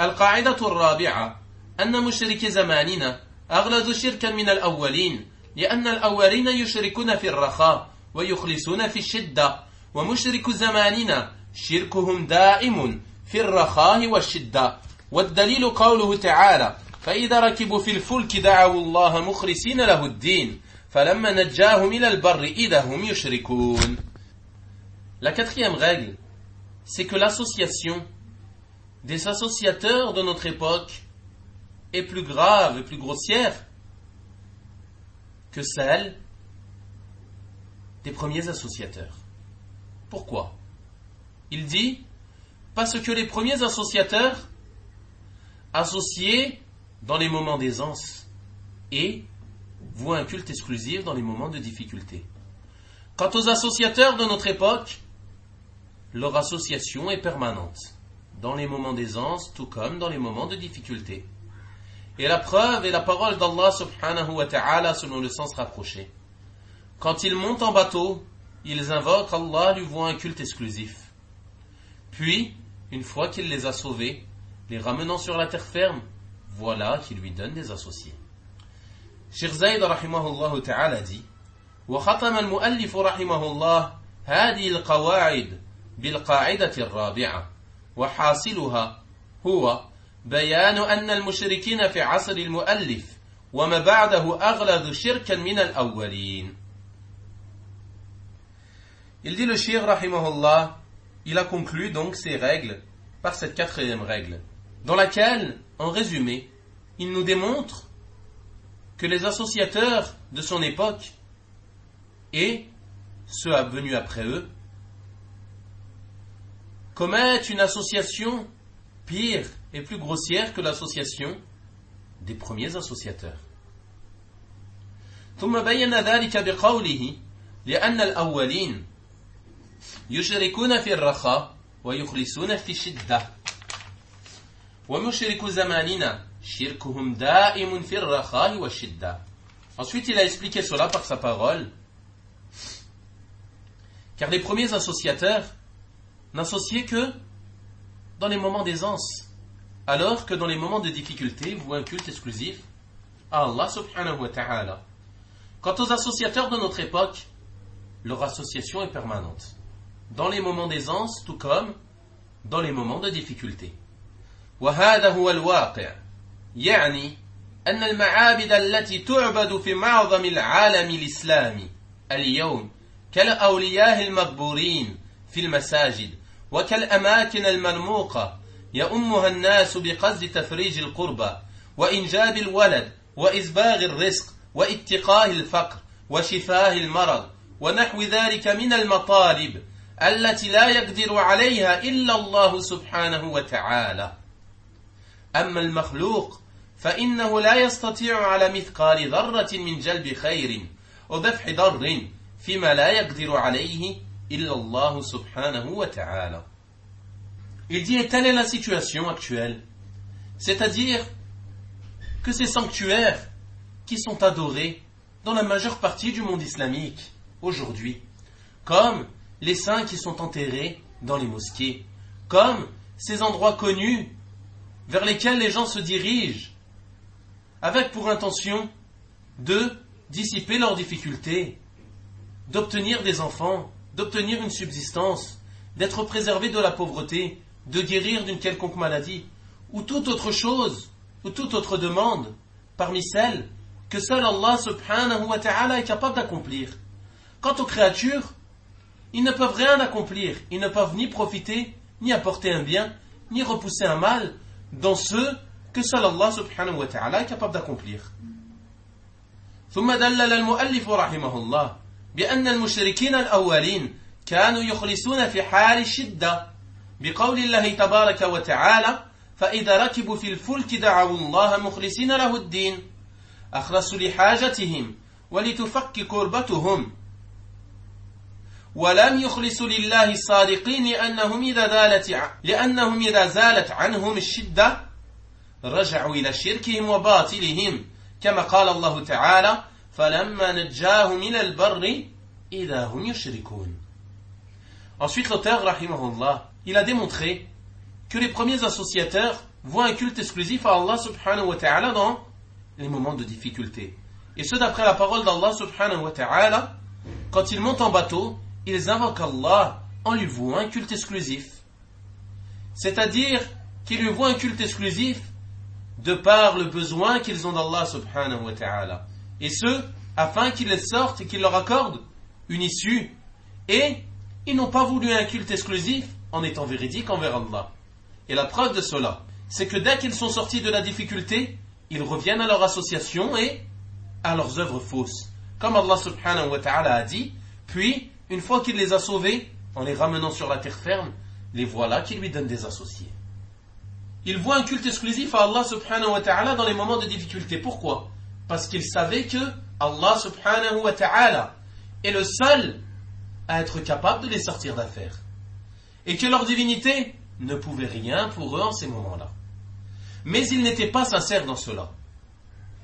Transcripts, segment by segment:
القاعدة الرابعة أن مشرك زماننا أغلظ شركا من الأولين لأن الأولين يشركون في الرخاء ويخلصون في الشدة ومشرك زماننا شركهم دائم في الرخاء والشدة. والدليل قوله تعالى فإذا ركبوا في الفلك دعوا الله مخلصين له الدين فلما نجاهم إلى البر إذا هم يشركون. La quatrième règle, c'est que l'association des associateurs de notre époque est plus grave et plus grossière que celle des premiers associateurs. Pourquoi? Il dit parce que les premiers associateurs associés dans les moments d'aisance et voient un culte exclusif dans les moments de difficulté. Quant aux associateurs de notre époque, leur association est permanente, dans les moments d'aisance tout comme dans les moments de difficulté. Et la preuve est la parole d'Allah subhanahu wa ta'ala selon le sens rapproché. Quand ils montent en bateau, ils invoquent Allah lui voient un culte exclusif. Puis, une fois qu'il les a sauvés, les ramenant sur la terre ferme, voilà qu'il lui donne des associés. Sheikh Zayd rahimahullah ta'ala dit وختم المؤلف رحمه الله هذه القواعد بالقاعدة الرابعة وحاصلها هو بيان أن المشركين في عصر المؤلف وما بعده أغلظ شركا من الأولين Il dit le shir rahimahullah, il a conclu donc ces règles par cette quatrième règle, dans laquelle, en résumé, il nous démontre que les associateurs de son époque et ceux venus après eux commettent une association pire et plus grossière que l'association des premiers associateurs. ثم بين ذلك بقوله لأن الأولين يشركون في الرخاء ويخلصون في الشدة ومشرك زماننا شركهم دائم في الرخاء والشدة Ensuite, il a expliqué cela par sa parole. Car les premiers associateurs n'associaient que dans les moments d'aisance, alors que dans les moments de difficulté, voient un culte exclusif à Allah subhanahu wa ta'ala. Quant aux associateurs de notre époque, leur association est permanente. Dans les moments d'aisance, tout comme dans les moments de difficulté. وهذا هو الواقع يعني أن المعابد التي تعبد في معظم العالم الإسلامي اليوم كالأولياء المقبورين في المساجد وكالأماكن المرموقة يؤمها الناس بقصد تفريج القربى وإنجاب الولد وإسباغ الرزق واتقاء الفقر وشفاه المرض ونحو ذلك من المطالب التي لا يقدر عليها إلا الله سبحانه وتعالى. أما المخلوق فإنه لا يستطيع على مثقال ذرة من جلب خير ودفع ضر فيما لا يقدر عليه Il dit, et telle est la situation actuelle. C'est-à-dire que ces sanctuaires qui sont adorés dans la majeure partie du monde islamique aujourd'hui, comme les saints qui sont enterrés dans les mosquées, comme ces endroits connus vers lesquels les gens se dirigent, avec pour intention de dissiper leurs difficultés, d'obtenir des enfants, d'obtenir une subsistance, d'être préservés de la pauvreté, de guérir d'une quelconque maladie, ou toute autre chose, ou toute autre demande, parmi celles que seul Allah subhanahu wa ta'ala est capable d'accomplir. Quant aux créatures, ils ne peuvent rien accomplir, ils ne peuvent ni profiter, ni apporter un bien, ni repousser un mal dans ceux que seul Allah subhanahu wa ta'ala est capable d'accomplir. ثم دلل المؤلف رحمه الله بأن المشركين الأولين كانوا يخلصون في حال الشدة بقول الله تبارك وتعالى فإذا ركبوا في الفلك دعوا الله مخلصين له الدين أخلصوا لحاجتهم ولتفك كربتهم ولم يخلصوا لله الصادقين لأنهم إذا زالت لأنهم إذا زالت عنهم الشدة رجعوا إلى شركهم وباطلهم كما قال الله تعالى Ensuite, l'auteur, rahimahullah, il a démontré que les premiers associateurs voient un culte exclusif à Allah subhanahu wa ta'ala dans les moments de difficulté. Et ce, d'après la parole d'Allah subhanahu wa ta'ala, quand ils montent en bateau, ils invoquent Allah en lui vouant un culte exclusif. C'est-à-dire qu'ils lui voient un culte exclusif de par le besoin qu'ils ont d'Allah subhanahu wa ta'ala. Et ce, afin qu'il les sorte et qu'il leur accorde une issue. Et ils n'ont pas voulu un culte exclusif en étant véridiques envers Allah. Et la preuve de cela, c'est que dès qu'ils sont sortis de la difficulté, ils reviennent à leur association et à leurs œuvres fausses. Comme Allah subhanahu wa ta'ala a dit, puis, une fois qu'il les a sauvés, en les ramenant sur la terre ferme, les voilà qui lui donnent des associés. Il voit un culte exclusif à Allah subhanahu wa ta'ala dans les moments de difficulté. Pourquoi? Parce qu'il savait que Allah subhanahu wa ta'ala est le seul à être capable de les sortir d'affaires. Et que leur divinité ne pouvait rien pour eux en ces moments-là. Mais ils n'étaient pas sincères dans cela.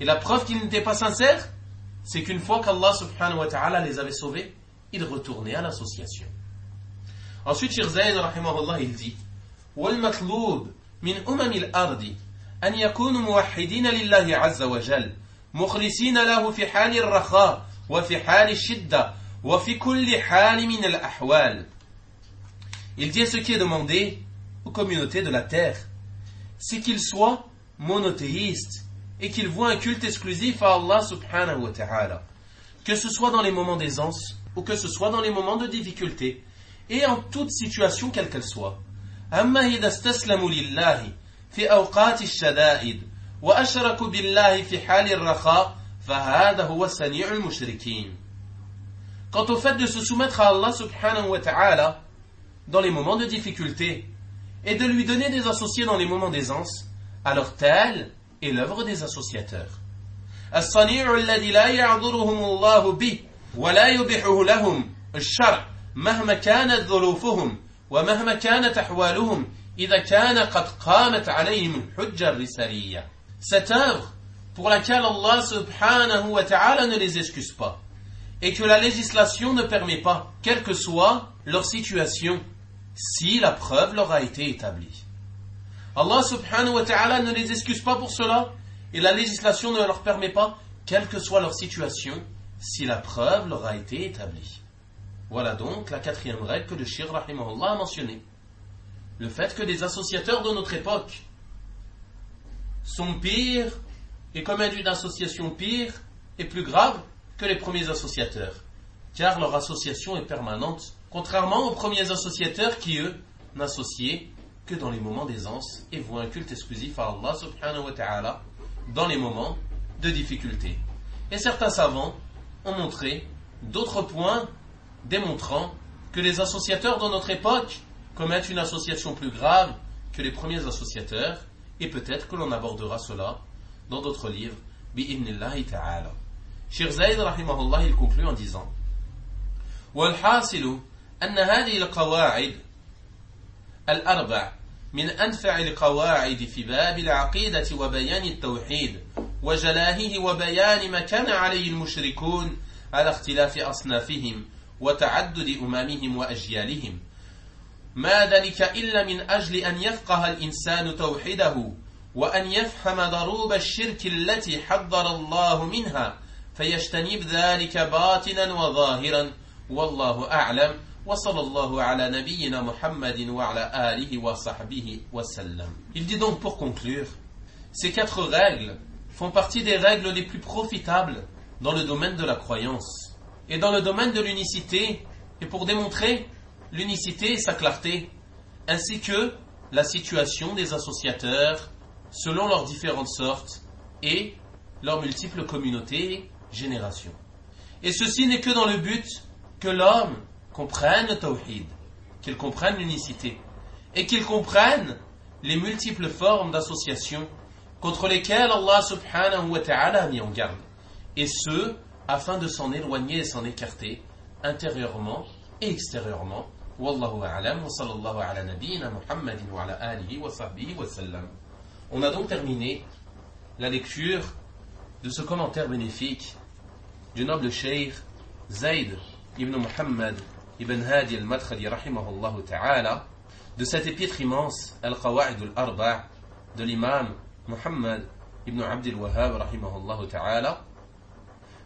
Et la preuve qu'ils n'étaient pas sincères, c'est qu'une fois qu'Allah subhanahu wa ta'ala les avait sauvés, ils retournaient à l'association. Ensuite, Shirzayn rahimahullah, il dit, والمطلوب من أمم الأرض أن يكونوا موحدين لله عز وجل مخلصين له في حال الرخاء وفي حال الشدة وفي كل حال من الأحوال Il dit ce qui est demandé aux communautés de la terre, c'est qu'ils soient monothéistes et qu'ils voient un culte exclusif à Allah subhanahu wa ta'ala, que ce soit dans les moments d'aisance ou que ce soit dans les moments de difficulté, et en toute situation quelle qu'elle soit. أما إذا استسلموا لله في أوقات الشدائد وأشركوا بالله في حال الرخاء فهذا هو سنيع المشركين Quant au fait de se soumettre à Allah subhanahu wa ta'ala dans les moments de difficulté et de lui donner des associés dans les moments d'aisance, alors telle est l'œuvre des associateurs. الصنيع الذي لا يعذرهم الله به ولا يبيحه لهم الشرع مهما كانت ظروفهم ومهما كانت أحوالهم إذا كان قد قامت عليهم الحجة الرسالية Cette œuvre pour laquelle Allah subhanahu wa ta'ala ne les excuse pas et que la législation ne permet pas, quelle que soit leur situation, si la preuve leur a été établie. Allah subhanahu wa ta'ala ne les excuse pas pour cela et la législation ne leur permet pas, quelle que soit leur situation, si la preuve leur a été établie. Voilà donc la quatrième règle que le Shir a mentionnée. Le fait que des associateurs de notre époque sont pires et commettent une association pire et plus grave que les premiers associateurs, car leur association est permanente, contrairement aux premiers associateurs qui, eux, n'associaient que dans les moments d'aisance et voient un culte exclusif à Allah subhanahu wa ta'ala dans les moments de difficulté. Et certains savants ont montré d'autres points démontrant que les associateurs de notre époque commettent une association plus grave que les premiers associateurs, et peut-être que l'on abordera cela dans d'autres livres, bi'idnillahi ta'ala. Shir Zayd rahimahullah, il conclut en disant والحاصل أن هذه القواعد الأربع من أنفع القواعد في باب العقيدة وبيان التوحيد وجلاهه وبيان ما كان عليه المشركون على اختلاف أصنافهم وتعدد أممهم وأجيالهم ما ذلك إلا من أجل أن يفقه الإنسان توحيده وأن يفهم ضروب الشرك التي حذر الله منها فيجتنب ذلك باطنا وظاهرا والله أعلم وصلى الله على نبينا محمد وعلى آله وصحبه وسلم Il dit donc pour conclure, ces quatre règles font partie des règles les plus profitables dans le domaine de la croyance et dans le domaine de l'unicité et pour démontrer l'unicité et sa clarté, ainsi que la situation des associateurs selon leurs différentes sortes et leurs multiples communautés et générations. Et ceci n'est que dans le but que l'homme comprenne le tawhid, qu'il comprenne l'unicité, et qu'il comprenne les multiples formes d'association contre lesquelles Allah subhanahu wa ta'ala a mis en garde, et ce, afin de s'en éloigner et s'en écarter, intérieurement et extérieurement. Sallallahu ala nabiyyina Muhammadin wa ala alihi wa sahbihi wa sallam. On a donc terminé la lecture de ce commentaire bénéfique du noble cheikh Zayd ibn Muhammad ibn Hadi al-Madkhali rahimahullah ta'ala de cet épître immense Al-Qawa'id al-Arba' de l'imam Muhammad ibn Abd al-Wahhab rahimahullah ta'ala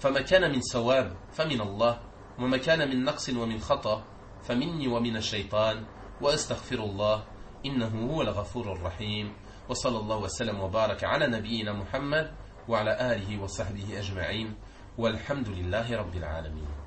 فما كان من ثواب فمن الله وما كان من نقص ومن خطأ فمني ومن الشيطان وأستغفر الله إنه هو الغفور الرحيم. وصلى الله وسلم وبارك على نبينا محمد وعلى آله وصحبه أجمعين. والحمد لله رب العالمين.